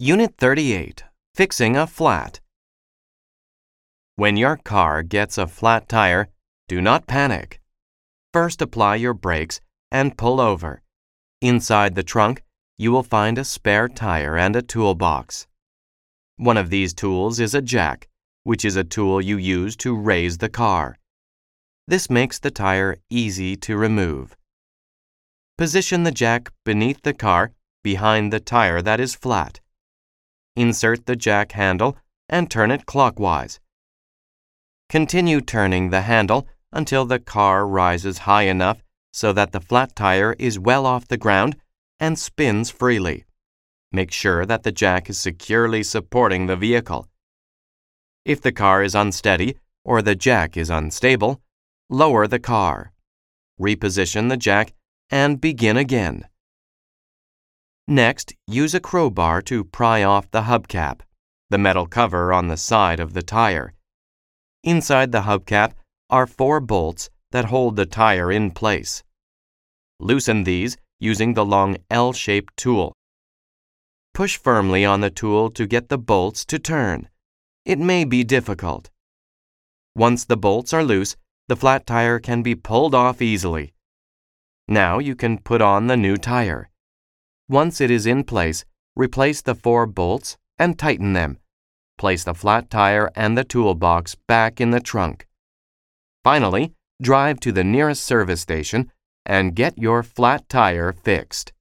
Unit 38 Fixing a Flat. When your car gets a flat tire, do not panic. First, apply your brakes and pull over. Inside the trunk, you will find a spare tire and a toolbox. One of these tools is a jack, which is a tool you use to raise the car. This makes the tire easy to remove. Position the jack beneath the car behind the tire that is flat. Insert the jack handle and turn it clockwise. Continue turning the handle until the car rises high enough so that the flat tire is well off the ground and spins freely. Make sure that the jack is securely supporting the vehicle. If the car is unsteady or the jack is unstable, lower the car. Reposition the jack and begin again. Next, use a crowbar to pry off the hubcap, the metal cover on the side of the tire. Inside the hubcap are four bolts that hold the tire in place. Loosen these using the long L shaped tool. Push firmly on the tool to get the bolts to turn. It may be difficult. Once the bolts are loose, the flat tire can be pulled off easily. Now you can put on the new tire. Once it is in place, replace the four bolts and tighten them. Place the flat tire and the toolbox back in the trunk. Finally, drive to the nearest service station and get your flat tire fixed.